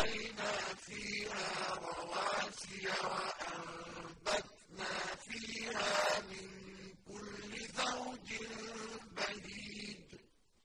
وَأَلْقَيْنَا في